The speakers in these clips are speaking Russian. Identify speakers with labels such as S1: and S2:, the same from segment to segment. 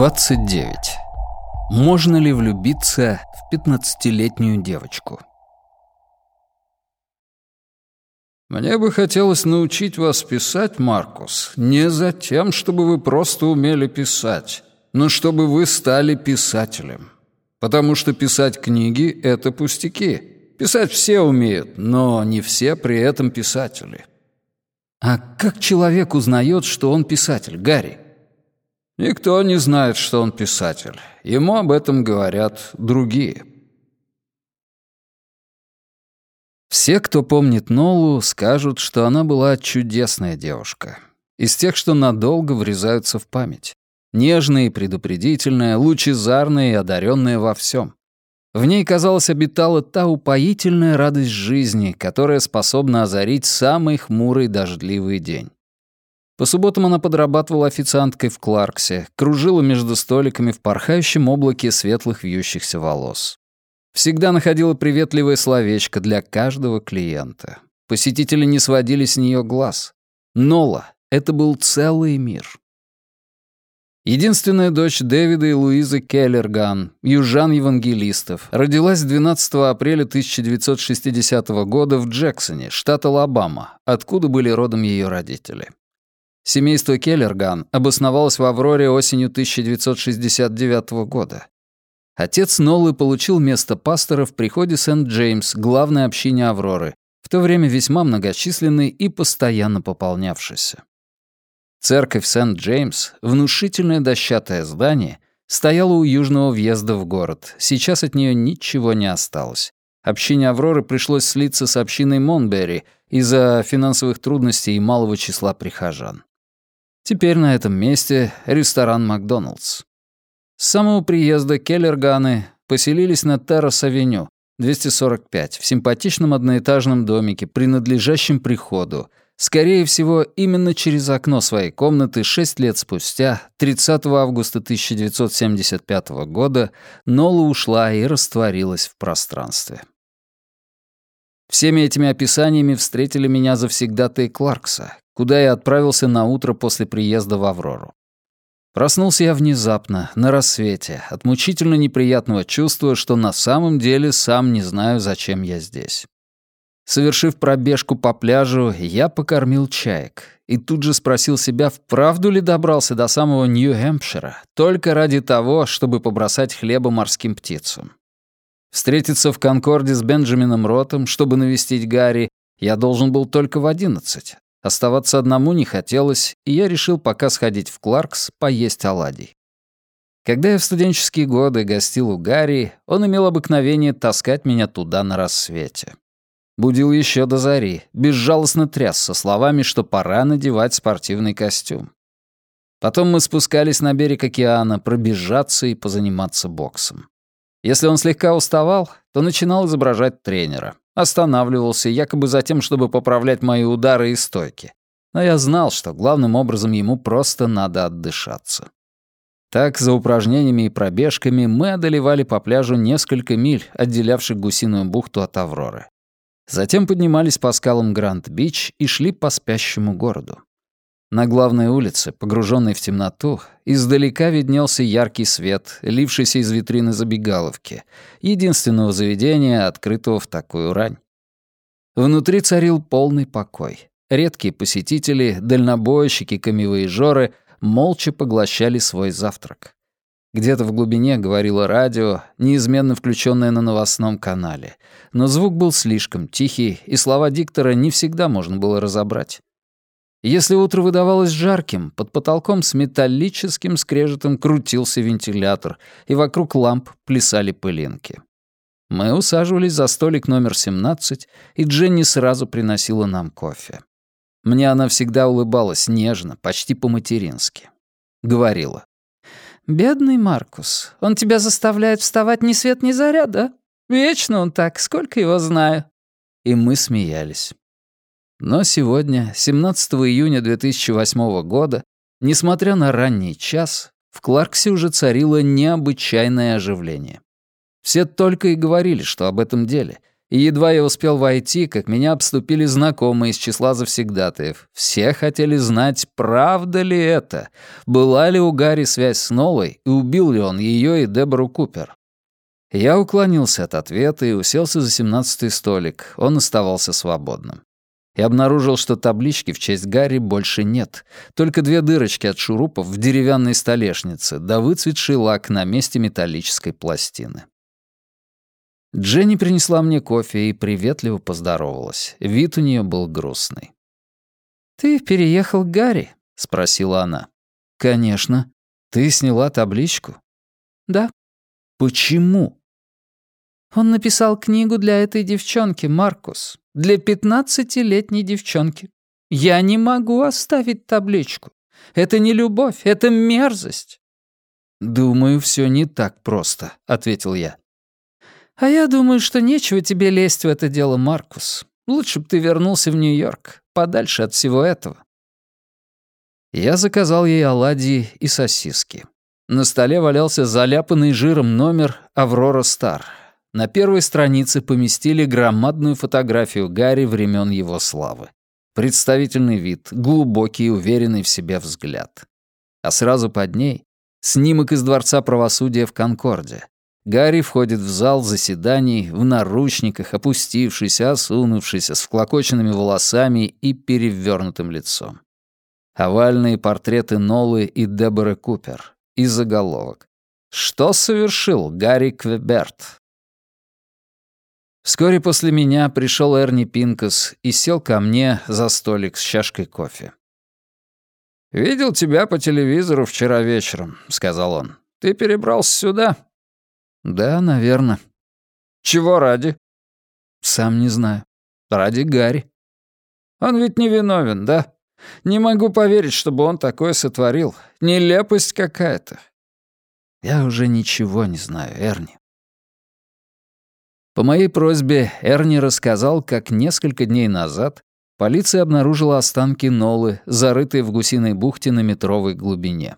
S1: 29. Можно ли влюбиться в 15-летнюю девочку?
S2: Мне бы хотелось научить вас писать, Маркус, не за тем, чтобы вы просто умели писать, но чтобы вы стали писателем. Потому что писать книги — это пустяки. Писать все умеют, но не все при этом писатели.
S1: А как человек узнает, что он писатель, Гарри?
S2: Никто не знает, что он писатель. Ему об этом говорят другие.
S1: Все, кто помнит Нолу, скажут, что она была чудесная девушка. Из тех, что надолго врезаются в память. Нежная и предупредительная, лучезарная и одаренная во всем. В ней, казалось, обитала та упоительная радость жизни, которая способна озарить самый хмурый дождливый день. По субботам она подрабатывала официанткой в Кларксе, кружила между столиками в порхающем облаке светлых вьющихся волос. Всегда находила приветливое словечко для каждого клиента. Посетители не сводили с нее глаз. Нола — это был целый мир. Единственная дочь Дэвида и Луизы Келлерган, южан-евангелистов, родилась 12 апреля 1960 года в Джексоне, штат Алабама, откуда были родом ее родители. Семейство Келлерган обосновалось в Авроре осенью 1969 года. Отец Ноллы получил место пастора в приходе Сент-Джеймс, главной общине Авроры, в то время весьма многочисленной и постоянно пополнявшейся. Церковь Сент-Джеймс, внушительное дощатое здание, стояла у южного въезда в город. Сейчас от нее ничего не осталось. Общине Авроры пришлось слиться с общиной Монберри из-за финансовых трудностей и малого числа прихожан. Теперь на этом месте ресторан «Макдоналдс». С самого приезда Келлерганы поселились на Террас-авеню, 245, в симпатичном одноэтажном домике, принадлежащем приходу. Скорее всего, именно через окно своей комнаты шесть лет спустя, 30 августа 1975 года, Нола ушла и растворилась в пространстве. Всеми этими описаниями встретили меня завсегдатые Кларкса, куда я отправился на утро после приезда в Аврору. Проснулся я внезапно, на рассвете, от мучительно неприятного чувства, что на самом деле сам не знаю, зачем я здесь. Совершив пробежку по пляжу, я покормил чаек и тут же спросил себя, вправду ли добрался до самого Нью-Хэмпшира, только ради того, чтобы побросать хлеба морским птицам. Встретиться в Конкорде с Бенджамином Ротом, чтобы навестить Гарри, я должен был только в одиннадцать, Оставаться одному не хотелось, и я решил пока сходить в Кларкс поесть оладий. Когда я в студенческие годы гостил у Гарри, он имел обыкновение таскать меня туда на рассвете. Будил еще до зари, безжалостно тряс со словами, что пора надевать спортивный костюм. Потом мы спускались на берег океана, пробежаться и позаниматься боксом. Если он слегка уставал, то начинал изображать тренера. Останавливался, якобы за тем, чтобы поправлять мои удары и стойки. Но я знал, что главным образом ему просто надо отдышаться. Так, за упражнениями и пробежками мы одолевали по пляжу несколько миль, отделявших гусиную бухту от Авроры. Затем поднимались по скалам Гранд-Бич и шли по спящему городу. На главной улице, погруженной в темноту, издалека виднелся яркий свет, лившийся из витрины забегаловки, единственного заведения, открытого в такую рань. Внутри царил полный покой. Редкие посетители, дальнобойщики, камевоежоры молча поглощали свой завтрак. Где-то в глубине говорило радио, неизменно включенное на новостном канале. Но звук был слишком тихий, и слова диктора не всегда можно было разобрать. Если утро выдавалось жарким, под потолком с металлическим скрежетом крутился вентилятор, и вокруг ламп плясали пылинки. Мы усаживались за столик номер 17, и Дженни сразу приносила нам кофе. Мне она всегда улыбалась нежно, почти по-матерински. Говорила. «Бедный Маркус, он тебя заставляет вставать ни свет ни заря, да? Вечно он так, сколько его знаю». И мы смеялись. Но сегодня, 17 июня 2008 года, несмотря на ранний час, в Кларксе уже царило необычайное оживление. Все только и говорили, что об этом деле, И едва я успел войти, как меня обступили знакомые из числа завсегдатаев. Все хотели знать, правда ли это, была ли у Гарри связь с Нолой и убил ли он ее и Дебору Купер. Я уклонился от ответа и уселся за семнадцатый столик, он оставался свободным. И обнаружил, что таблички в честь Гарри больше нет, только две дырочки от шурупов в деревянной столешнице, да выцветший лак на месте металлической пластины. Дженни принесла мне кофе и приветливо поздоровалась. Вид у нее был грустный. «Ты переехал к Гарри?» — спросила она. «Конечно. Ты сняла табличку?» «Да». «Почему?» «Он написал книгу для этой девчонки, Маркус. Для пятнадцатилетней девчонки. Я не могу оставить табличку. Это не любовь, это мерзость». «Думаю, все не так просто», — ответил я. «А я думаю, что нечего тебе лезть в это дело, Маркус. Лучше бы ты вернулся в Нью-Йорк, подальше от всего этого». Я заказал ей оладьи и сосиски. На столе валялся заляпанный жиром номер «Аврора Стар». На первой странице поместили громадную фотографию Гарри времен его славы. Представительный вид, глубокий и уверенный в себе взгляд. А сразу под ней — снимок из Дворца правосудия в Конкорде. Гарри входит в зал заседаний в наручниках, опустившийся, осунувшийся, с вклокоченными волосами и перевернутым лицом. Овальные портреты Нолы и Деборы Купер. И заголовок. Что совершил Гарри Квеберт? Вскоре после меня пришел Эрни Пинкас и сел ко мне за столик с чашкой кофе. «Видел тебя по телевизору вчера вечером», — сказал он. «Ты перебрался сюда?» «Да, наверное». «Чего ради?» «Сам не знаю. Ради Гарри». «Он ведь не виновен, да? Не могу поверить, чтобы он такое сотворил. Нелепость какая-то». «Я уже ничего не знаю, Эрни». По моей просьбе Эрни рассказал, как несколько дней назад полиция обнаружила останки Нолы, зарытые в гусиной бухте на метровой глубине.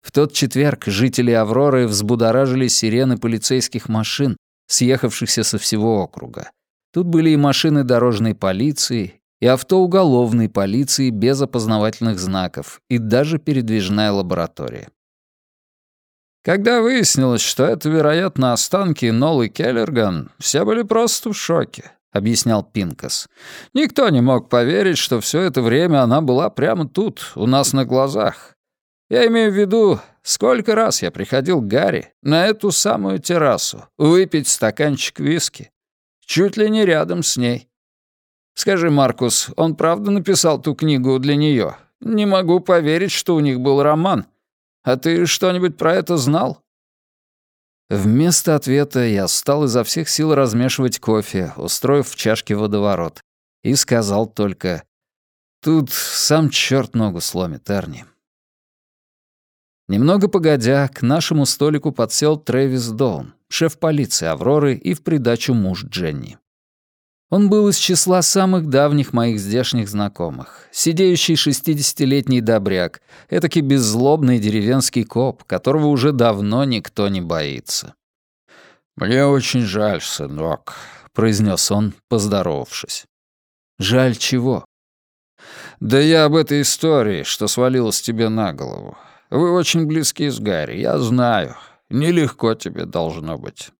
S1: В тот четверг жители Авроры взбудоражили сирены полицейских машин, съехавшихся со всего округа. Тут были и машины дорожной полиции, и авто уголовной полиции без опознавательных знаков, и даже передвижная лаборатория. Когда выяснилось, что это, вероятно, останки Нолы Келлерган, все были просто в шоке, — объяснял Пинкас. Никто не мог поверить, что все это время она была прямо тут, у нас на глазах. Я имею в виду, сколько раз я приходил к Гарри на эту самую террасу выпить стаканчик виски. Чуть ли не рядом с ней. Скажи, Маркус, он правда написал ту книгу для нее? Не могу поверить, что у них был роман. А ты что-нибудь про это знал? Вместо ответа я стал изо всех сил размешивать кофе, устроив в чашке водоворот, и сказал только «Тут сам черт ногу сломит, Эрни». Немного погодя, к нашему столику подсел Трэвис Доун, шеф полиции Авроры и в придачу муж Дженни. Он был из числа самых давних моих здешних знакомых. Сидеющий шестидесятилетний добряк, этакий беззлобный деревенский коп, которого уже давно никто не боится. «Мне очень жаль, сынок», — произнес он, поздоровавшись. «Жаль чего?» «Да я об этой истории, что свалилась тебе на голову. Вы очень близки с Гарри, я знаю. Нелегко тебе должно быть».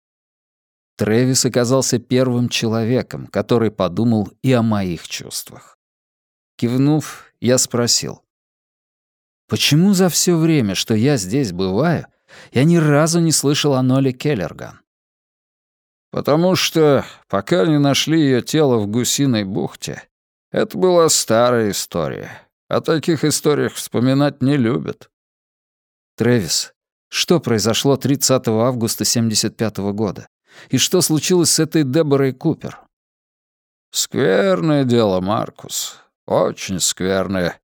S1: Трэвис оказался первым человеком, который подумал и о моих чувствах. Кивнув, я спросил. «Почему за все время, что я здесь бываю, я ни разу не слышал о Ноле Келлерган?» «Потому что, пока не нашли ее тело в Гусиной бухте, это была старая история. О таких историях вспоминать не любят. Трэвис, что произошло 30 августа 75 -го года? И что случилось с этой Деборой Купер? Скверное дело, Маркус. Очень скверное.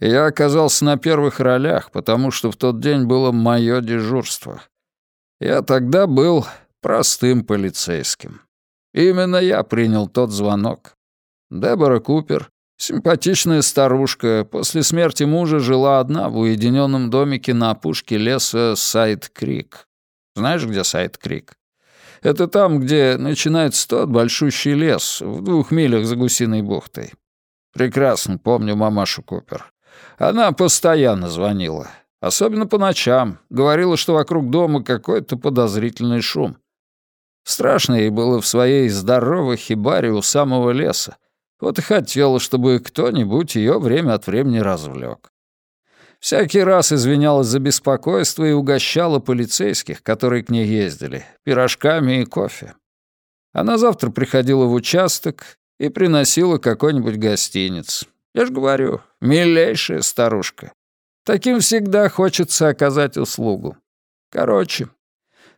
S1: я оказался на первых ролях, потому что в тот день было мое дежурство. Я тогда был простым полицейским. Именно я принял тот звонок. Дебора Купер Симпатичная старушка после смерти мужа жила одна в уединенном домике на опушке леса Сайд-Крик. Знаешь, где Сайд-Крик?
S2: Это там, где начинается тот большущий лес, в двух милях за Гусиной бухтой. Прекрасно помню мамашу Купер. Она постоянно звонила. Особенно по ночам. Говорила, что вокруг дома какой-то подозрительный шум. Страшно ей было в своей здоровой хибаре у самого леса. Вот и хотела, чтобы кто-нибудь ее время от времени развлек. Всякий раз извинялась за беспокойство и угощала полицейских, которые к ней ездили, пирожками и кофе. Она завтра приходила в участок и приносила какой-нибудь гостиниц. Я ж говорю, милейшая старушка. Таким всегда хочется оказать услугу. Короче,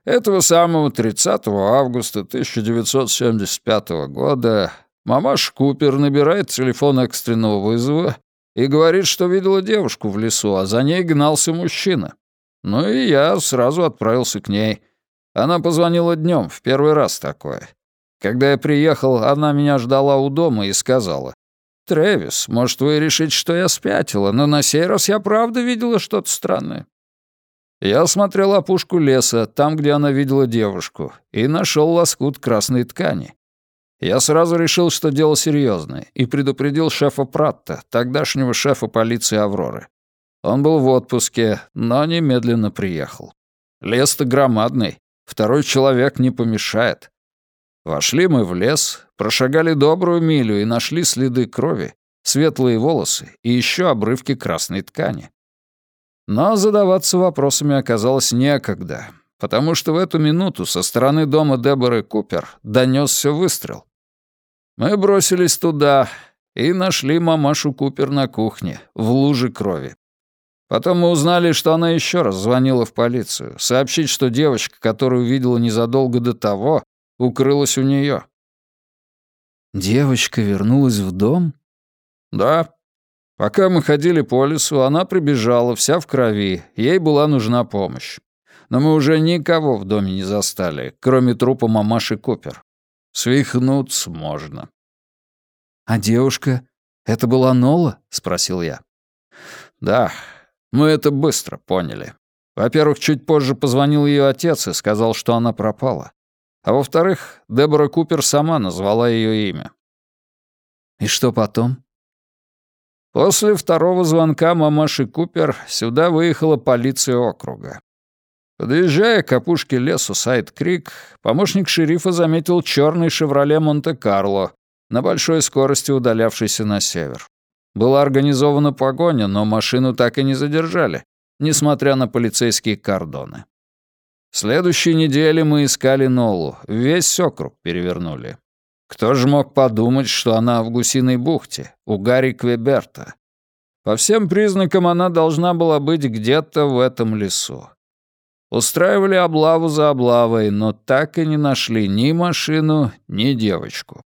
S2: этого самого 30 августа 1975 года мамаш Купер набирает телефон экстренного вызова и говорит, что видела девушку в лесу, а за ней гнался мужчина. Ну и я сразу отправился к ней. Она позвонила днем, в первый раз такое. Когда я приехал, она меня ждала у дома и сказала, «Трэвис, может, вы решите, что я спятила, но на сей раз я правда видела что-то странное». Я осмотрел опушку леса, там, где она видела девушку, и нашел лоскут красной ткани. Я сразу решил, что дело серьезное, и предупредил шефа Пратта, тогдашнего шефа полиции Авроры. Он был в отпуске, но немедленно приехал. Лес-то громадный, второй человек не помешает. Вошли мы в лес, прошагали добрую милю и нашли следы крови, светлые волосы и еще обрывки красной ткани. Но задаваться вопросами оказалось некогда, потому что в эту минуту со стороны дома Деборы Купер донесся выстрел. Мы бросились туда и нашли мамашу Купер на кухне, в луже крови. Потом мы узнали, что она еще раз звонила в полицию, сообщить, что девочка, которую видела незадолго до того, укрылась у нее.
S1: Девочка вернулась в дом?
S2: Да. Пока мы ходили по лесу, она прибежала, вся в крови, ей была нужна помощь. Но мы уже никого в доме не застали, кроме трупа мамаши Купер. Свихнуться можно.
S1: «А девушка? Это была Нола?» — спросил я.
S2: «Да, мы это быстро поняли. Во-первых, чуть позже позвонил ее отец и сказал, что она пропала. А во-вторых, Дебора Купер сама назвала ее имя».
S1: «И что потом?»
S2: После второго звонка мамаши Купер сюда выехала полиция округа. Подъезжая к опушке лесу Сайд-Крик, помощник шерифа заметил черный «Шевроле Монте-Карло», на большой скорости удалявшийся на север. Была организована погоня, но машину так и не задержали, несмотря на полицейские кордоны. В следующей неделе мы искали Нолу, весь округ перевернули. Кто же мог подумать, что она в Гусиной бухте, у Гарри Квеберта? По всем признакам она должна была быть где-то в этом лесу. Устраивали облаву за облавой, но так и не нашли ни машину, ни девочку.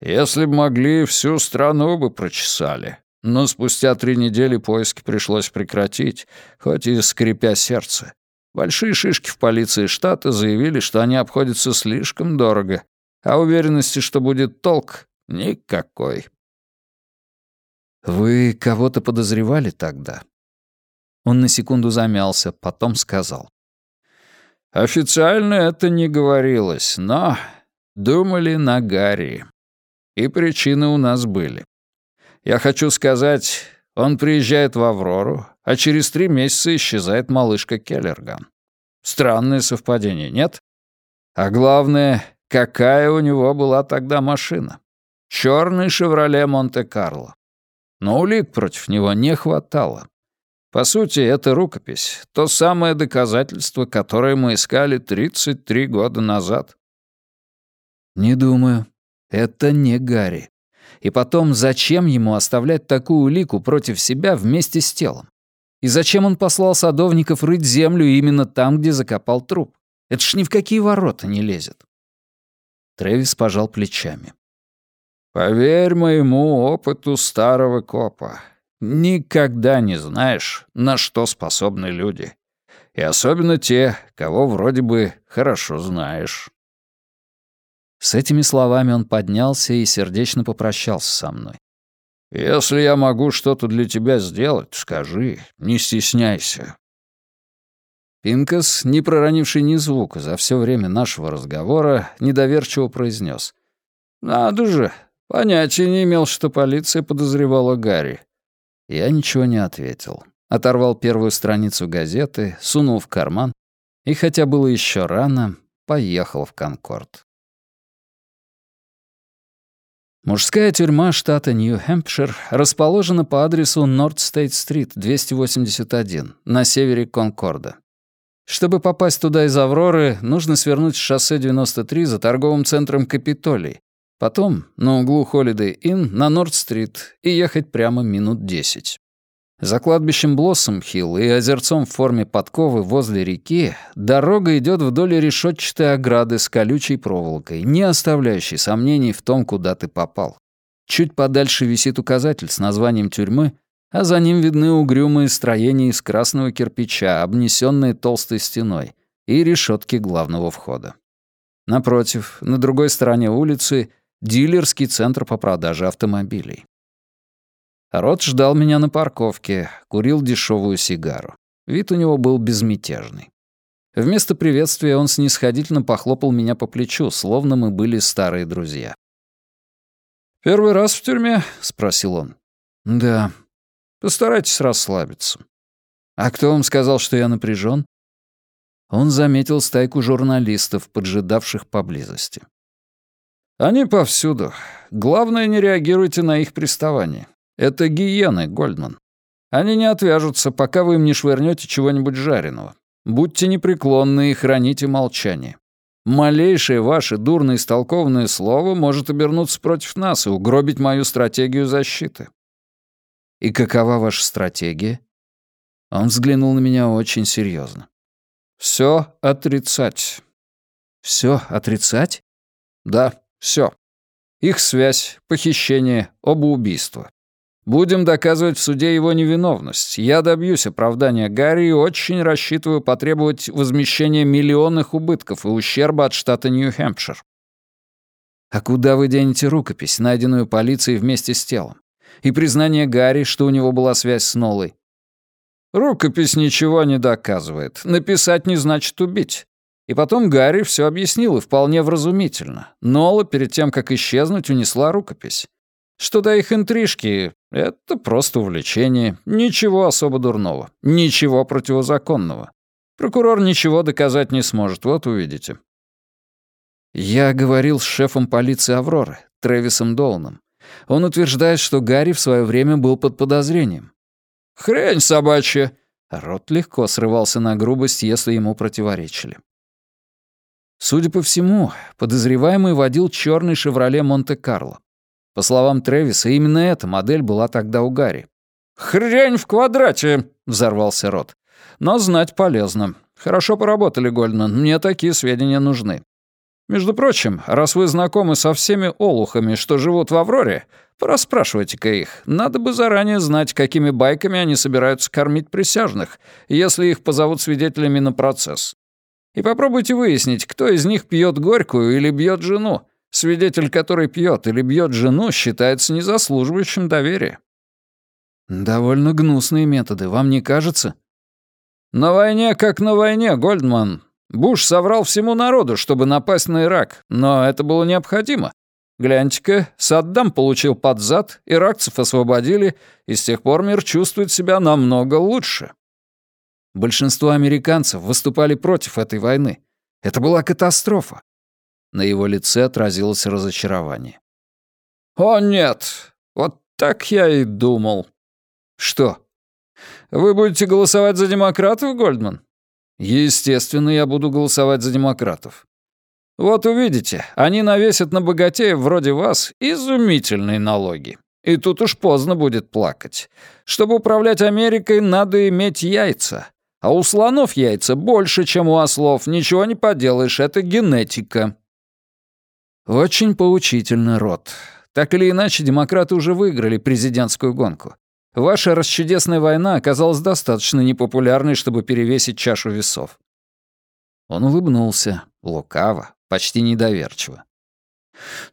S2: Если б могли, всю страну бы прочесали. Но спустя три недели поиски пришлось прекратить, хоть и скрипя сердце. Большие шишки в полиции штата заявили, что они обходятся слишком дорого, а уверенности, что будет толк, никакой.
S1: «Вы кого-то подозревали тогда?» Он на секунду замялся, потом сказал.
S2: Официально это не говорилось, но думали на Гарри. И причины у нас были. Я хочу сказать, он приезжает в Аврору, а через три месяца исчезает малышка Келлерган. Странное совпадение, нет? А главное, какая у него была тогда машина? Черный «Шевроле Монте-Карло». Но улик против него не хватало. По сути, это рукопись, то самое доказательство, которое мы искали 33 года назад.
S1: Не думаю. Это не Гарри. И потом, зачем ему оставлять такую улику против себя вместе с телом? И зачем он послал садовников рыть землю именно там, где закопал труп? Это ж ни в какие ворота не лезет. Трэвис пожал плечами.
S2: «Поверь моему опыту старого копа. Никогда не знаешь, на что способны люди. И особенно те, кого вроде бы хорошо знаешь.
S1: С этими словами он поднялся и сердечно попрощался со мной.
S2: «Если я могу что-то для тебя сделать, скажи, не стесняйся».
S1: Пинкас, не проронивший ни звука за все время нашего разговора, недоверчиво произнес. «Надо же, понятия не имел, что полиция подозревала Гарри». Я ничего не ответил. Оторвал первую страницу газеты, сунул в карман и, хотя было еще рано, поехал в Конкорд. Мужская тюрьма штата Нью-Хэмпшир расположена по адресу Норд-Стейт-стрит, 281, на севере Конкорда. Чтобы попасть туда из Авроры, нужно свернуть с шоссе 93 за торговым центром Капитолий, потом на углу Холидей Inn на Норд-стрит и ехать прямо минут 10. За кладбищем Блоссом-Хилл и озерцом в форме подковы возле реки дорога идет вдоль решетчатой ограды с колючей проволокой, не оставляющей сомнений в том, куда ты попал. Чуть подальше висит указатель с названием тюрьмы а за ним видны угрюмые строения из красного кирпича, обнесенные толстой стеной, и решетки главного входа. Напротив, на другой стороне улицы, дилерский центр по продаже автомобилей. Рот ждал меня на парковке, курил дешевую сигару. Вид у него был безмятежный. Вместо приветствия он снисходительно похлопал меня по плечу, словно мы были старые друзья. «Первый раз в тюрьме?» — спросил он. «Да», Постарайтесь расслабиться. А кто вам сказал, что я напряжен? Он заметил стайку журналистов, поджидавших поблизости. Они повсюду. Главное, не реагируйте на их приставание. Это гиены, Гольдман. Они не отвяжутся, пока вы им не швырнете чего-нибудь жареного. Будьте непреклонны и храните молчание. Малейшее ваше дурно истолкованное слово может обернуться против нас и угробить мою стратегию защиты. «И какова ваша стратегия?» Он взглянул на меня очень серьезно. «Все отрицать». «Все отрицать?» «Да, все. Их связь, похищение, оба убийства. Будем доказывать в суде его невиновность. Я добьюсь оправдания Гарри и очень рассчитываю потребовать возмещения миллионных убытков и ущерба от штата Нью-Хэмпшир». «А куда вы денете рукопись, найденную полицией вместе с телом? и признание Гарри, что у него была связь с Нолой. Рукопись ничего не доказывает. Написать не значит убить. И потом Гарри все объяснил и вполне вразумительно. Нола перед тем, как исчезнуть, унесла рукопись. Что до их интрижки, это просто увлечение. Ничего особо дурного. Ничего противозаконного. Прокурор ничего доказать не сможет, вот увидите. Я говорил с шефом полиции Авроры, Трэвисом Доуном. Он утверждает, что Гарри в свое время был под подозрением. «Хрень собачья!» Рот легко срывался на грубость, если ему противоречили. Судя по всему, подозреваемый водил черный «Шевроле Монте-Карло». По словам Трэвиса, именно эта модель была тогда у Гарри. «Хрень в квадрате!» — взорвался Рот. «Но знать полезно. Хорошо поработали, Гольдман. Мне такие сведения нужны. Между прочим, раз вы знакомы со всеми олухами, что живут в Авроре, порасспрашивайте-ка их. Надо бы заранее знать, какими байками они собираются кормить присяжных, если их позовут свидетелями на процесс. И попробуйте выяснить, кто из них пьет горькую или бьет жену. Свидетель, который пьет или бьет жену, считается незаслуживающим доверия. Довольно гнусные методы, вам не кажется? На войне как на войне, Гольдман. Буш соврал всему народу, чтобы напасть на Ирак, но это было необходимо. Гляньте-ка, Саддам получил под зад, иракцев освободили, и с тех пор мир чувствует себя намного лучше. Большинство американцев выступали против этой войны. Это была катастрофа. На его лице отразилось разочарование. «О, нет! Вот так я и думал». «Что? Вы будете голосовать за демократов, Гольдман?» Естественно, я буду голосовать за демократов. Вот увидите, они навесят на богатеев вроде вас изумительные налоги. И тут уж поздно будет плакать. Чтобы управлять Америкой, надо иметь яйца. А у слонов яйца больше, чем у ослов. Ничего не поделаешь, это генетика. Очень поучительно, Рот. Так или иначе, демократы уже выиграли президентскую гонку. Ваша расчудесная война оказалась достаточно непопулярной, чтобы перевесить чашу весов». Он улыбнулся, лукаво, почти недоверчиво.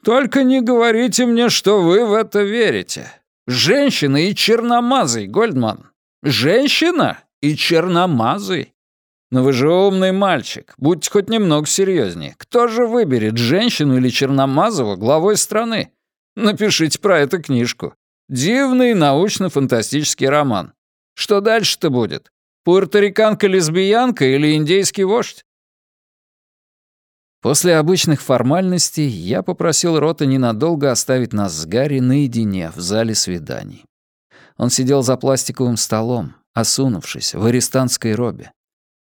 S1: «Только не говорите мне, что вы в это верите. Женщина и черномазый, Гольдман. Женщина и черномазый.
S2: Но вы же умный мальчик, будьте хоть немного серьезнее. Кто же выберет, женщину или Черномазова главой страны? Напишите про это книжку. Дивный научно-фантастический роман. Что дальше-то будет? Пуэрториканка-лесбиянка или индейский вождь?
S1: После обычных формальностей я попросил Рота ненадолго оставить нас с Гарри наедине в зале свиданий. Он сидел за пластиковым столом, осунувшись, в арестантской робе.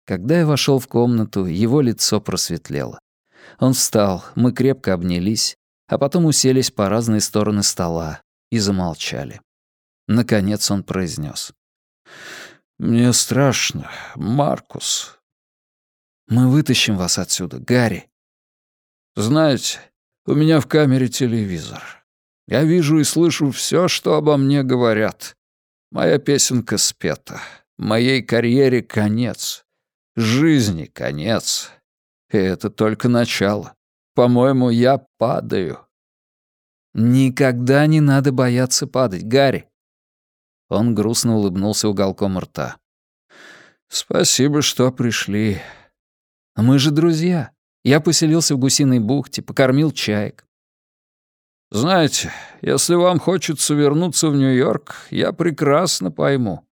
S1: Когда я вошел в комнату, его лицо просветлело. Он встал, мы крепко обнялись, а потом уселись по разные стороны стола и замолчали. Наконец он произнес: «Мне страшно, Маркус». «Мы вытащим вас отсюда, Гарри».
S2: «Знаете, у меня в камере телевизор. Я вижу и слышу все, что обо мне говорят. Моя песенка спета. Моей карьере конец. Жизни конец. И это только начало. По-моему, я падаю».
S1: «Никогда не надо бояться падать, Гарри. Он грустно улыбнулся уголком рта.
S2: «Спасибо, что пришли.
S1: Мы же друзья. Я поселился в гусиной бухте, покормил чаек.
S2: Знаете, если вам хочется вернуться в Нью-Йорк, я прекрасно пойму.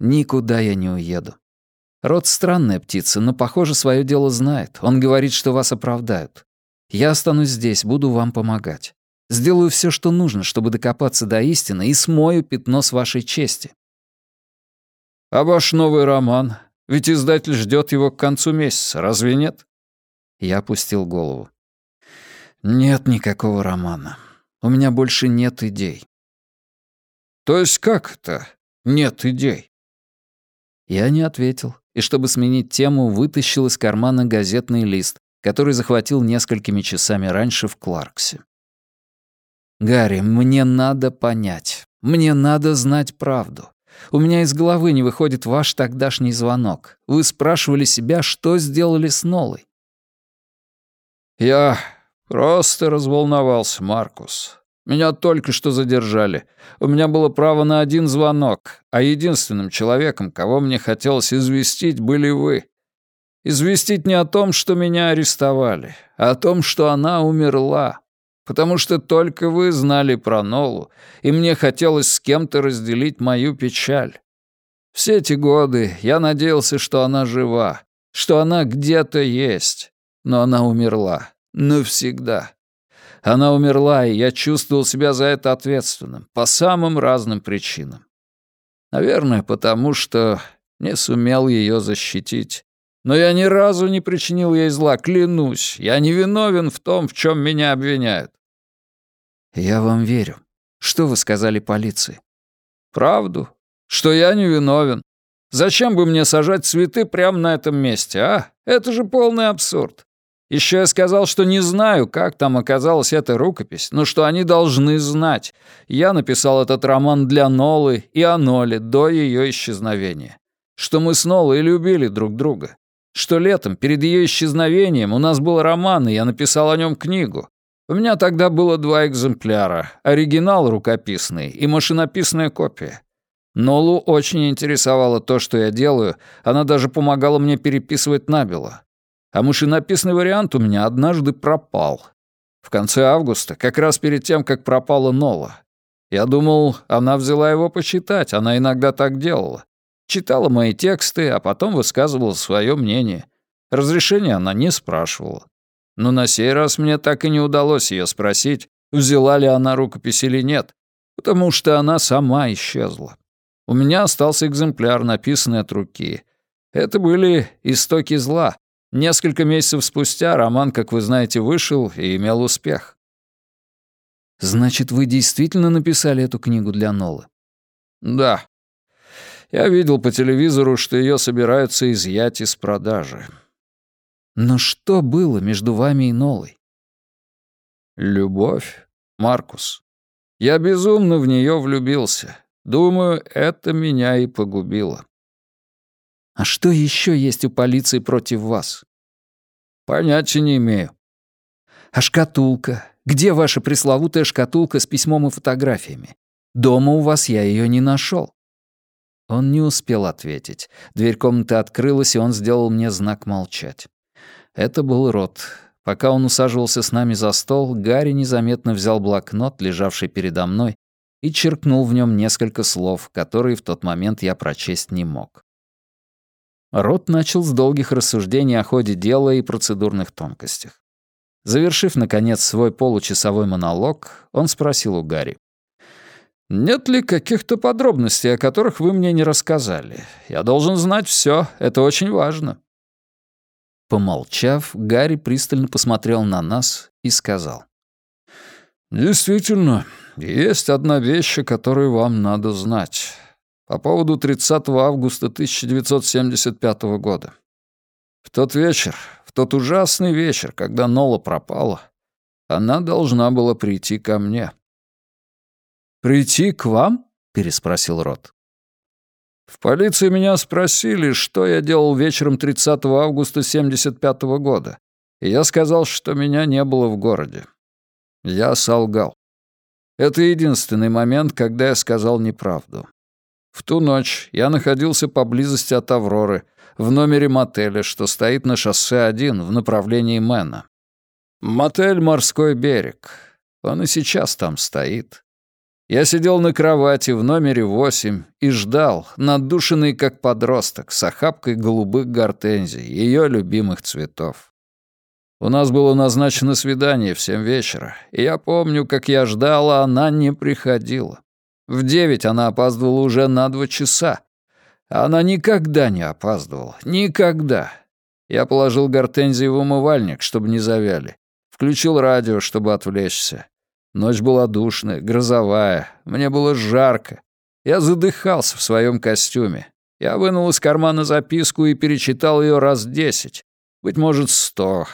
S1: Никуда я не уеду. Род странная птица, но, похоже, свое дело знает. Он говорит, что вас оправдают. Я останусь здесь, буду вам помогать. Сделаю все, что нужно, чтобы докопаться до истины и смою пятно с вашей чести.
S2: А ваш новый роман? Ведь издатель ждет его к концу месяца, разве нет?
S1: Я опустил голову. Нет никакого романа. У меня больше нет идей.
S2: То есть как это? Нет идей?
S1: Я не ответил, и чтобы сменить тему, вытащил из кармана газетный лист, который захватил несколькими часами раньше в Кларксе. «Гарри, мне надо понять. Мне надо знать правду. У меня из головы не выходит ваш тогдашний звонок. Вы спрашивали себя, что сделали с Нолой».
S2: «Я просто разволновался, Маркус. Меня только что задержали. У меня было право на один звонок, а единственным человеком, кого мне хотелось известить, были вы. Известить не о том, что меня арестовали, а о том, что она умерла потому что только вы знали про Нолу, и мне хотелось с кем-то разделить мою печаль. Все эти годы я надеялся, что она жива, что она где-то есть, но она умерла. Навсегда. Она умерла, и я чувствовал себя за это ответственным, по самым разным причинам. Наверное, потому что не сумел ее защитить. Но я ни разу не причинил ей зла, клянусь. Я не виновен в том, в чем меня обвиняют.
S1: «Я вам верю. Что вы сказали полиции?»
S2: «Правду. Что я не виновен. Зачем бы мне сажать цветы прямо на этом месте, а? Это же полный абсурд. Еще я сказал, что не знаю, как там оказалась эта рукопись, но что они должны знать. Я написал этот роман для Нолы и о Ноле до ее исчезновения. Что мы с Нолой любили друг друга. Что летом, перед ее исчезновением, у нас был роман, и я написал о нем книгу. У меня тогда было два экземпляра, оригинал рукописный и машинописная копия. Нолу очень интересовало то, что я делаю, она даже помогала мне переписывать набело. А машинописный вариант у меня однажды пропал. В конце августа, как раз перед тем, как пропала Нола. Я думал, она взяла его почитать, она иногда так делала. Читала мои тексты, а потом высказывала свое мнение. Разрешения она не спрашивала. Но на сей раз мне так и не удалось ее спросить, взяла ли она рукопись или нет, потому что она сама исчезла. У меня остался экземпляр, написанный от руки. Это были «Истоки зла». Несколько месяцев спустя роман, как вы знаете, вышел и имел успех.
S1: «Значит, вы действительно написали эту книгу для Нолы?»
S2: «Да. Я видел по телевизору, что ее собираются изъять из продажи.
S1: Но что было между вами и Нолой?
S2: Любовь, Маркус. Я безумно в нее влюбился. Думаю, это меня и погубило.
S1: А что еще есть у полиции против вас?
S2: Понятия не имею.
S1: А шкатулка? Где ваша пресловутая шкатулка с письмом и фотографиями? Дома у вас я ее не нашел. Он не успел ответить. Дверь комнаты открылась, и он сделал мне знак молчать. Это был Рот. Пока он усаживался с нами за стол, Гарри незаметно взял блокнот, лежавший передо мной, и черкнул в нем несколько слов, которые в тот момент я прочесть не мог. Рот начал с долгих рассуждений о ходе дела и процедурных тонкостях. Завершив, наконец, свой получасовой монолог, он спросил у Гарри. «Нет ли каких-то подробностей, о которых вы мне не рассказали? Я должен знать все, это очень важно». Помолчав, Гарри пристально посмотрел на нас и сказал. «Действительно, есть одна вещь, о которой вам надо знать. По поводу 30 августа 1975 года. В тот вечер, в тот ужасный вечер, когда Нола пропала, она должна была прийти ко мне». «Прийти к вам?» — переспросил Рот. В полиции меня спросили, что я делал вечером 30 августа 75 -го года, и я сказал, что меня не было в городе. Я солгал. Это единственный момент, когда я сказал неправду. В ту ночь я находился поблизости от Авроры, в номере мотеля, что стоит на шоссе 1 в направлении Мэна. Мотель «Морской берег». Он и сейчас там стоит. Я сидел на кровати в номере восемь и ждал, надушенный как подросток, с охапкой голубых гортензий, ее любимых цветов. У нас было назначено свидание в семь вечера, и я помню, как я ждал, а она не приходила. В девять она опаздывала уже на два часа. Она никогда не опаздывала. Никогда. Я положил гортензии в умывальник, чтобы не завяли. Включил радио, чтобы отвлечься. Ночь была душная, грозовая, мне было жарко. Я задыхался в своем костюме. Я вынул из кармана записку и перечитал ее раз десять, быть может, сто.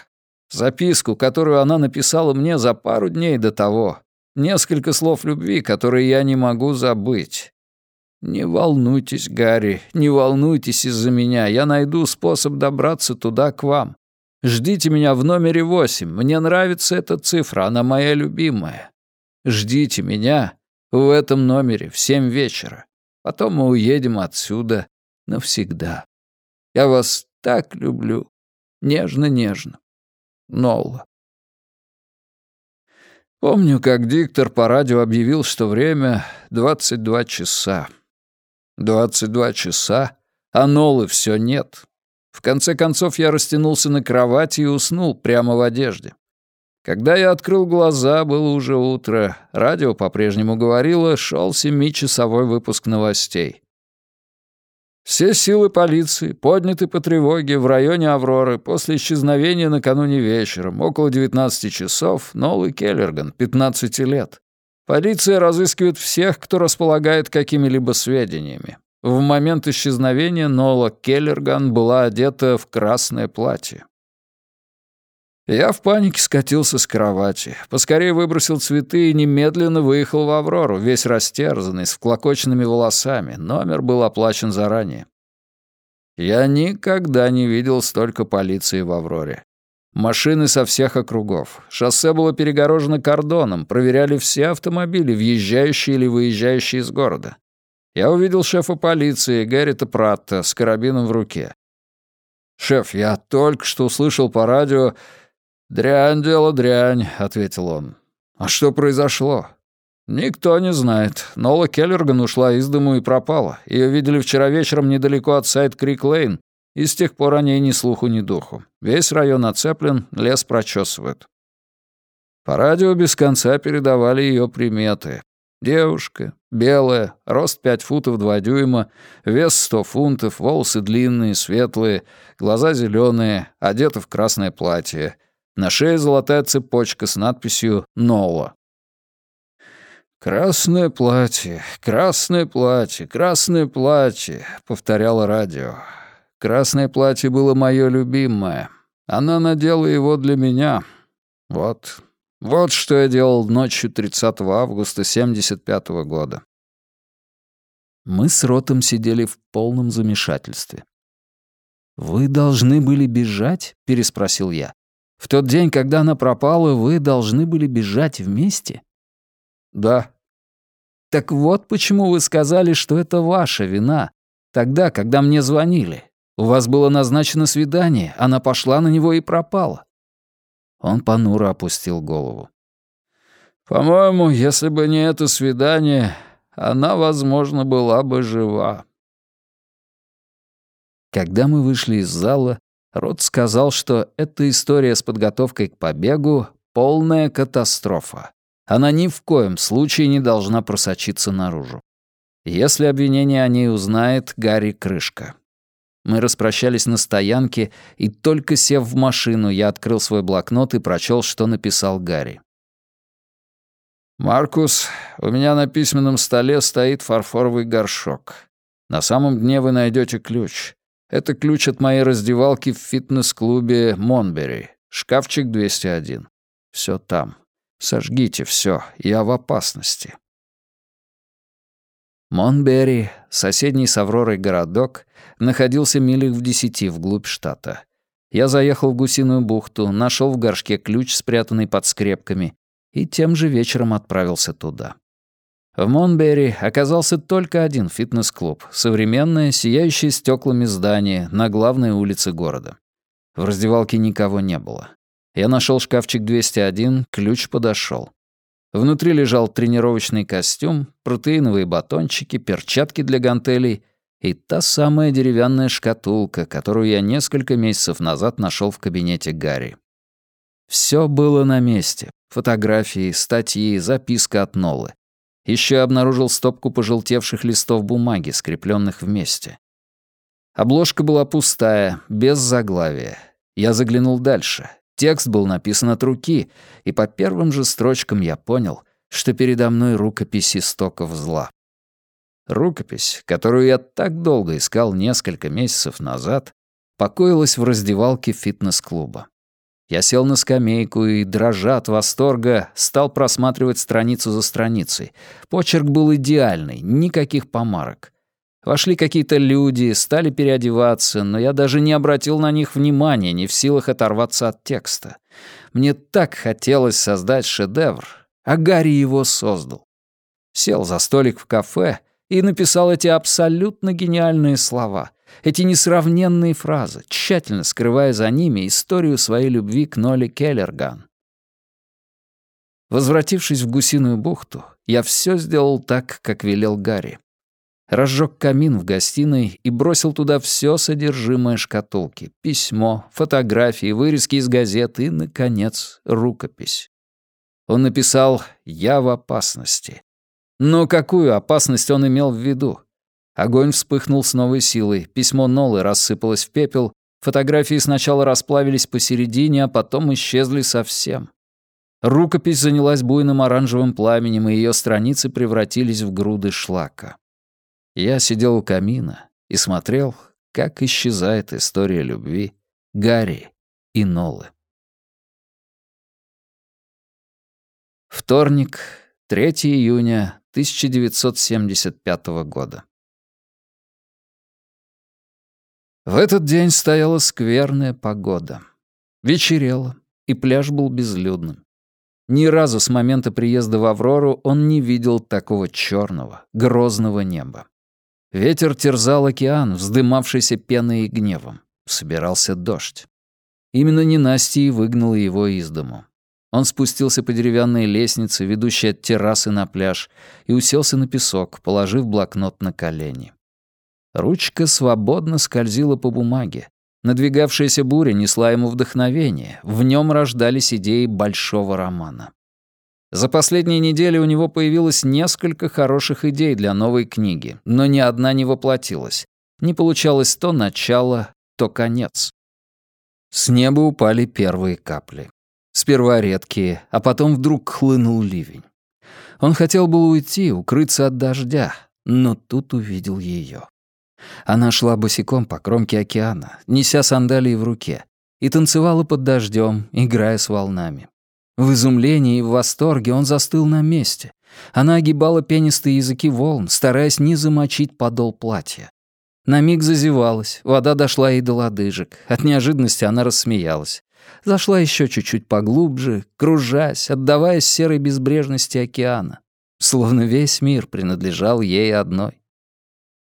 S1: Записку, которую она написала мне за пару дней до того. Несколько слов любви, которые я не могу забыть. «Не волнуйтесь, Гарри, не волнуйтесь из-за меня. Я найду способ добраться туда к вам. Ждите меня в номере восемь. Мне нравится эта цифра, она моя любимая. Ждите меня в этом номере в семь вечера. Потом мы уедем отсюда навсегда. Я вас так люблю. Нежно-нежно. Нолла. Помню, как диктор по радио объявил, что время 22 часа. 22 часа, а Нолы все нет. В конце концов я растянулся на кровати и уснул прямо в одежде. Когда я открыл глаза, было уже утро. Радио по-прежнему говорило, шел семичасовой выпуск новостей. Все силы полиции подняты по тревоге в районе Авроры после исчезновения накануне вечером, около 19 часов, Нолы Келлерган, 15 лет. Полиция разыскивает всех, кто располагает какими-либо сведениями. В момент исчезновения Нола Келлерган была одета в красное платье. Я в панике скатился с кровати, поскорее выбросил цветы и немедленно выехал в «Аврору», весь растерзанный, с вклокоченными волосами. Номер был оплачен заранее. Я никогда не видел столько полиции в «Авроре». Машины со всех округов. Шоссе было перегорожено кордоном, проверяли все автомобили, въезжающие или выезжающие из города я увидел шефа полиции Гаррита Пратта с карабином в руке. «Шеф, я только что услышал по радио...» «Дрянь, дело дрянь», — ответил он. «А что произошло?» «Никто не знает. Нола Келлерган ушла из дому и пропала. Ее видели вчера вечером недалеко от сайт Крик-Лейн, и с тех пор о ней ни слуху, ни духу. Весь район оцеплен, лес прочесывают». По радио без конца передавали ее приметы. Девушка, белая, рост 5 футов 2 дюйма, вес 100 фунтов, волосы длинные, светлые, глаза зеленые, одета в красное платье. На шее золотая цепочка с надписью «Нола». «Красное платье, красное платье, красное платье», — повторяло радио. «Красное платье было мое любимое. Она надела его для меня. Вот, вот что я делал ночью 30 августа 75 -го года. Мы с Ротом сидели в полном замешательстве. «Вы должны были бежать?» — переспросил я. «В тот день, когда она пропала, вы должны были бежать вместе?» «Да». «Так вот почему вы сказали, что это ваша вина. Тогда, когда мне звонили. У вас было назначено свидание, она пошла на него и пропала». Он понуро опустил голову. «По-моему, если бы не это свидание, она, возможно, была бы жива». Когда мы вышли из зала, Рот сказал, что эта история с подготовкой к побегу — полная катастрофа. Она ни в коем случае не должна просочиться наружу. Если обвинение о ней узнает, Гарри крышка. Мы распрощались на стоянке, и только сев в машину, я открыл свой блокнот и прочел, что написал Гарри. «Маркус, у меня на письменном столе стоит фарфоровый горшок. На самом дне вы найдете ключ. Это ключ от моей раздевалки в фитнес-клубе Монбери. Шкафчик 201. Все там. Сожгите все, я в опасности». Монбери, соседний с Авророй городок, находился милях в десяти вглубь штата. Я заехал в Гусиную бухту, нашел в горшке ключ, спрятанный под скрепками, и тем же вечером отправился туда. В Монбери оказался только один фитнес-клуб, современное, сияющее стеклами здание на главной улице города. В раздевалке никого не было. Я нашел шкафчик 201, ключ подошел. Внутри лежал тренировочный костюм, протеиновые батончики, перчатки для гантелей и та самая деревянная шкатулка, которую я несколько месяцев назад нашел в кабинете Гарри. Все было на месте. Фотографии, статьи, записка от Нолы. Еще обнаружил стопку пожелтевших листов бумаги, скрепленных вместе. Обложка была пустая, без заглавия. Я заглянул дальше. Текст был написан от руки, и по первым же строчкам я понял, что передо мной рукопись истоков зла. Рукопись, которую я так долго искал несколько месяцев назад, покоилась в раздевалке фитнес-клуба. Я сел на скамейку и, дрожа от восторга, стал просматривать страницу за страницей. Почерк был идеальный, никаких помарок. Вошли какие-то люди, стали переодеваться, но я даже не обратил на них внимания, не в силах оторваться от текста. Мне так хотелось создать шедевр, а Гарри его создал. Сел за столик в кафе и написал эти абсолютно гениальные слова, эти несравненные фразы, тщательно скрывая за ними историю своей любви к Ноле Келлерган. Возвратившись в Гусиную бухту, я все сделал так, как велел Гарри разжег камин в гостиной и бросил туда все содержимое шкатулки. Письмо, фотографии, вырезки из газет и, наконец, рукопись. Он написал «Я в опасности». Но какую опасность он имел в виду? Огонь вспыхнул с новой силой, письмо Нолы рассыпалось в пепел, фотографии сначала расплавились посередине, а потом исчезли совсем. Рукопись занялась буйным оранжевым пламенем, и ее страницы превратились в груды шлака. Я сидел у камина и смотрел, как исчезает история любви Гарри и Нолы. Вторник, 3 июня 1975 года. В этот день стояла скверная погода. Вечерело, и пляж был безлюдным. Ни разу с момента приезда в Аврору он не видел такого черного, грозного неба. Ветер терзал океан, вздымавшийся пеной и гневом. Собирался дождь. Именно ненастье и выгнало его из дому. Он спустился по деревянной лестнице, ведущей от террасы на пляж, и уселся на песок, положив блокнот на колени. Ручка свободно скользила по бумаге. Надвигавшаяся буря несла ему вдохновение. В нем рождались идеи большого романа. За последние недели у него появилось несколько хороших идей для новой книги, но ни одна не воплотилась. Не получалось то начало, то конец. С неба упали первые капли. Сперва редкие, а потом вдруг хлынул ливень. Он хотел было уйти, укрыться от дождя, но тут увидел ее. Она шла босиком по кромке океана, неся сандалии в руке, и танцевала под дождем, играя с волнами. В изумлении и в восторге он застыл на месте. Она огибала пенистые языки волн, стараясь не замочить подол платья. На миг зазевалась, вода дошла ей до лодыжек. От неожиданности она рассмеялась. Зашла еще чуть-чуть поглубже, кружась, отдаваясь серой безбрежности океана. Словно весь мир принадлежал ей одной.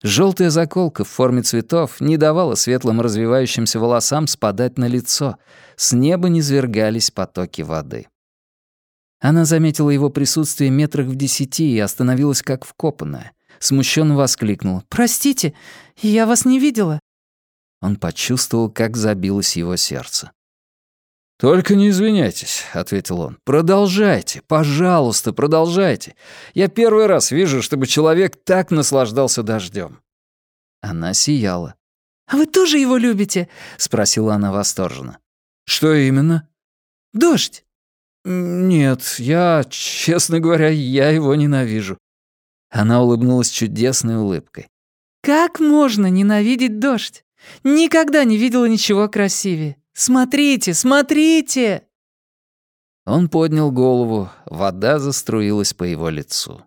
S1: Желтая заколка в форме цветов не давала светлым развивающимся волосам спадать на лицо. С неба низвергались потоки воды. Она заметила его присутствие метрах в десяти и остановилась как вкопанная. Смущенно воскликнула. «Простите, я вас не видела». Он почувствовал, как забилось его сердце.
S2: «Только не извиняйтесь», — ответил он. «Продолжайте, пожалуйста, продолжайте. Я первый раз вижу, чтобы человек так наслаждался дождем».
S1: Она сияла.
S3: «А вы тоже его любите?»
S1: — спросила она восторженно.
S2: «Что именно?»
S3: «Дождь».
S2: «Нет, я, честно говоря, я его ненавижу».
S1: Она улыбнулась чудесной улыбкой.
S3: «Как можно ненавидеть дождь? Никогда не видела ничего красивее. Смотрите, смотрите!»
S1: Он поднял голову, вода заструилась по его лицу.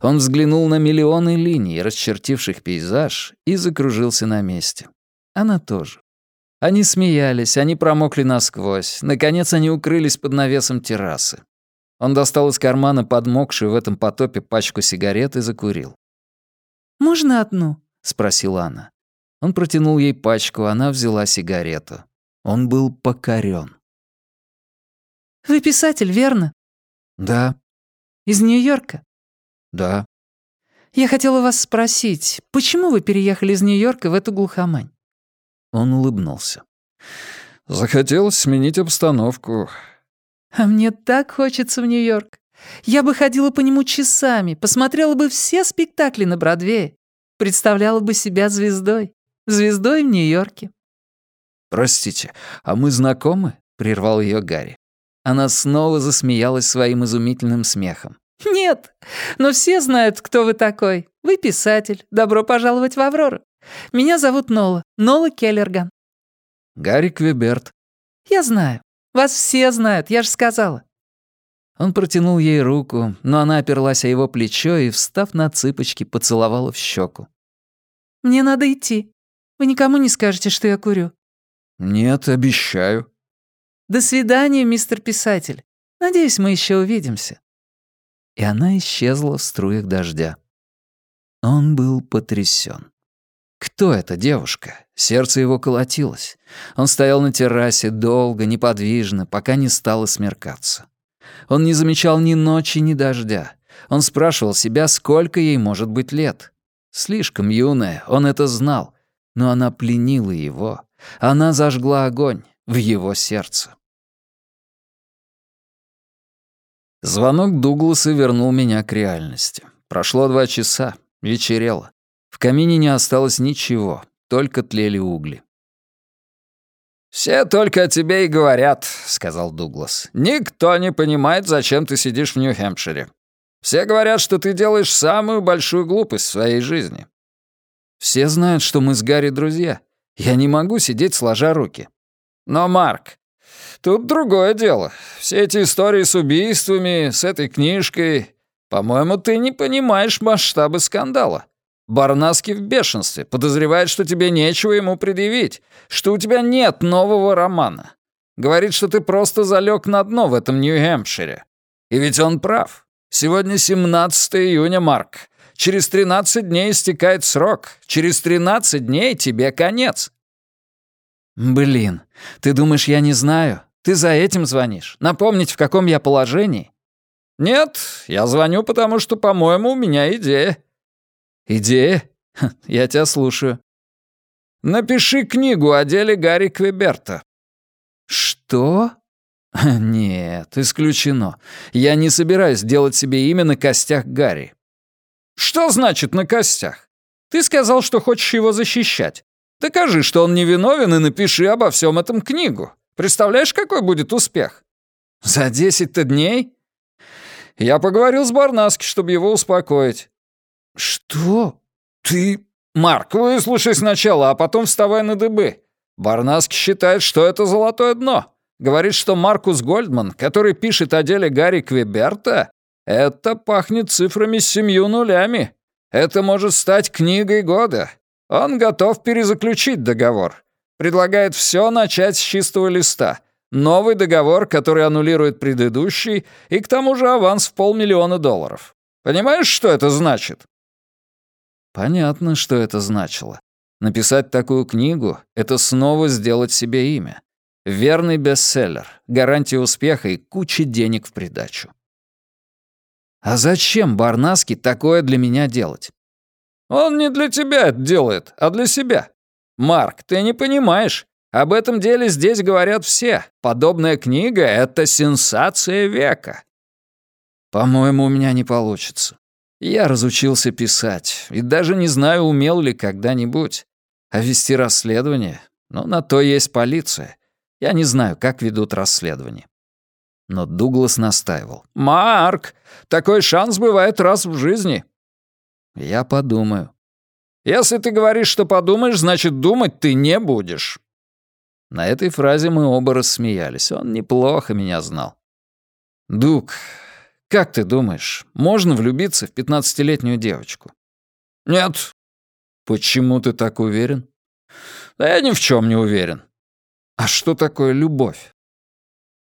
S1: Он взглянул на миллионы линий, расчертивших пейзаж, и закружился на месте. Она тоже. Они смеялись, они промокли насквозь. Наконец они укрылись под навесом террасы. Он достал из кармана подмокшую в этом потопе пачку сигарет и закурил.
S3: «Можно одну?»
S1: — спросила она. Он протянул ей пачку, она взяла сигарету. Он был покорен.
S3: «Вы писатель, верно?»
S1: «Да».
S3: «Из Нью-Йорка?»
S1: «Да».
S3: «Я хотела вас спросить, почему вы переехали из Нью-Йорка в эту глухомань?»
S1: Он улыбнулся.
S2: «Захотелось сменить обстановку».
S3: «А мне так хочется в Нью-Йорк. Я бы ходила по нему часами, посмотрела бы все спектакли на Бродвее, представляла бы себя звездой. Звездой в Нью-Йорке».
S1: «Простите, а мы знакомы?» — прервал ее Гарри. Она снова засмеялась своим изумительным смехом.
S3: «Нет, но все знают, кто вы такой. Вы писатель. Добро пожаловать в Аврору. Меня зовут Нола. Нола Келлерган».
S1: «Гарри Квеберт».
S3: «Я знаю. Вас все знают, я же сказала».
S1: Он протянул ей руку, но она оперлась о его плечо и, встав на цыпочки, поцеловала в щеку.
S3: «Мне надо идти. Вы никому не скажете, что я курю?»
S2: «Нет, обещаю».
S3: «До свидания, мистер писатель. Надеюсь, мы еще увидимся».
S1: И она исчезла в струях дождя. Он был потрясен. Кто эта девушка? Сердце его колотилось. Он стоял на террасе долго, неподвижно, пока не стало смеркаться. Он не замечал ни ночи, ни дождя. Он спрашивал себя, сколько ей может быть лет. Слишком юная, он это знал, но она пленила его, она зажгла огонь в его сердце. Звонок Дугласа вернул меня к реальности. Прошло два часа, вечерело. В камине не осталось ничего, только тлели угли.
S2: «Все только о тебе и говорят», — сказал Дуглас. «Никто не понимает, зачем ты сидишь в Нью-Хэмпшире. Все говорят, что ты делаешь самую большую глупость в своей жизни».
S1: «Все знают, что мы с Гарри друзья. Я не могу сидеть сложа руки.
S2: Но, Марк, тут другое дело. Все эти истории с убийствами, с этой книжкой... По-моему, ты не понимаешь масштабы скандала. Барнаски в бешенстве, подозревает, что тебе нечего ему предъявить, что у тебя нет нового романа. Говорит, что ты просто залег на дно в этом Нью-Хэмпшире. И ведь он прав. Сегодня 17 июня, Марк. Через 13 дней истекает срок. Через 13 дней тебе конец».
S1: «Блин, ты думаешь, я не знаю? Ты за этим звонишь? Напомнить, в каком я положении?»
S2: «Нет, я звоню, потому что, по-моему, у меня идея».
S1: «Идея? Я тебя слушаю».
S2: «Напиши книгу о деле Гарри Квеберта».
S1: «Что?» «Нет, исключено. Я не собираюсь делать себе имя на костях Гарри.
S2: «Что значит на костях? Ты сказал, что хочешь его защищать. Докажи, что он невиновен, и напиши обо всем этом книгу. Представляешь, какой будет успех?»
S1: «За десять-то дней?»
S2: «Я поговорил с Барнаски, чтобы его успокоить».
S1: «Что? Ты...»
S2: «Марк, выслушай сначала, а потом вставай на дыбы. Барнаски считает, что это золотое дно. Говорит, что Маркус Гольдман, который пишет о деле Гарри Квеберта, это пахнет цифрами с семью нулями. Это может стать книгой года. Он готов перезаключить договор. Предлагает все начать с чистого листа. Новый договор, который аннулирует предыдущий, и к тому же аванс в полмиллиона долларов. Понимаешь, что это значит?
S1: Понятно, что это значило. Написать такую книгу — это снова сделать себе имя. Верный бестселлер, гарантия успеха и куча денег в придачу. А зачем Барнаски такое для меня делать?
S2: Он не для тебя это делает, а для себя. Марк, ты не понимаешь. Об этом деле здесь говорят все. Подобная книга — это сенсация века.
S1: По-моему, у меня не получится. Я разучился писать, и даже не знаю, умел ли когда-нибудь. А вести расследование? Ну, на то есть полиция. Я не знаю, как ведут расследование. Но Дуглас настаивал.
S2: «Марк, такой шанс бывает раз в жизни».
S1: «Я подумаю».
S2: «Если ты говоришь, что подумаешь, значит, думать ты не будешь».
S1: На этой фразе мы оба рассмеялись. Он неплохо меня знал. «Дуг, как ты думаешь, можно влюбиться в пятнадцатилетнюю девочку?»
S2: «Нет».
S1: «Почему ты так уверен?»
S2: «Да я ни в чем не уверен».
S1: «А что такое любовь?»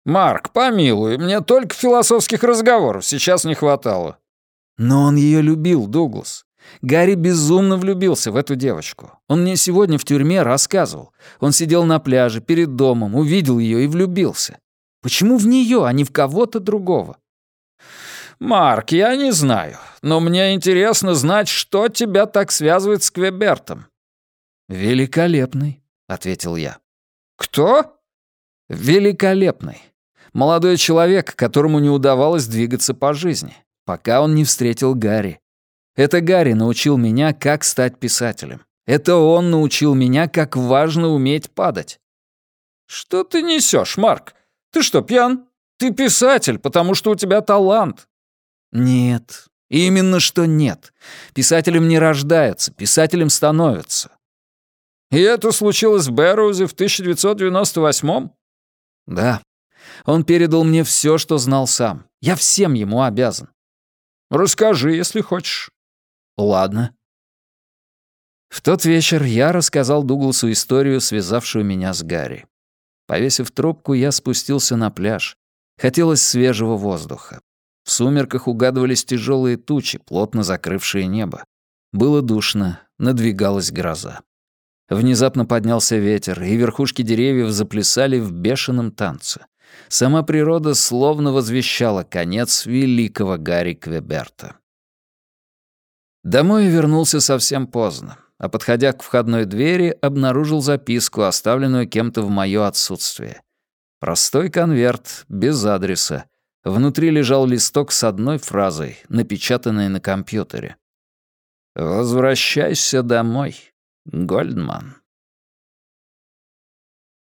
S2: «Марк, помилуй, мне только философских разговоров сейчас не хватало».
S1: «Но он ее любил, Дуглас. Гарри безумно влюбился в эту девочку. Он мне сегодня в тюрьме рассказывал. Он сидел на пляже перед домом, увидел ее и влюбился. Почему в нее, а не в кого-то другого?
S2: «Марк, я не знаю, но мне интересно знать, что тебя так связывает с Квебертом».
S1: «Великолепный», — ответил я.
S2: «Кто?»
S1: «Великолепный. Молодой человек, которому не удавалось двигаться по жизни, пока он не встретил Гарри. Это Гарри научил меня, как стать писателем. Это он научил меня, как важно уметь падать.
S2: Что ты несешь, Марк? Ты что, пьян? Ты писатель, потому что у тебя талант.
S1: Нет, именно что нет. Писателем не рождаются, писателем становятся.
S2: И это случилось в Бэрроузе в 1998-м?
S1: Да. Он передал мне все, что знал сам. Я всем ему обязан.
S2: Расскажи, если хочешь.
S1: Ладно. В тот вечер я рассказал Дугласу историю, связавшую меня с Гарри. Повесив трубку, я спустился на пляж. Хотелось свежего воздуха. В сумерках угадывались тяжелые тучи, плотно закрывшие небо. Было душно, надвигалась гроза. Внезапно поднялся ветер, и верхушки деревьев заплясали в бешеном танце. Сама природа словно возвещала конец великого Гарри Квеберта. Домой вернулся совсем поздно, а подходя к входной двери, обнаружил записку, оставленную кем-то в моё отсутствие. Простой конверт, без адреса. Внутри лежал листок с одной фразой, напечатанной на компьютере. «Возвращайся домой, Гольдман».